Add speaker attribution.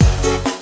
Speaker 1: you.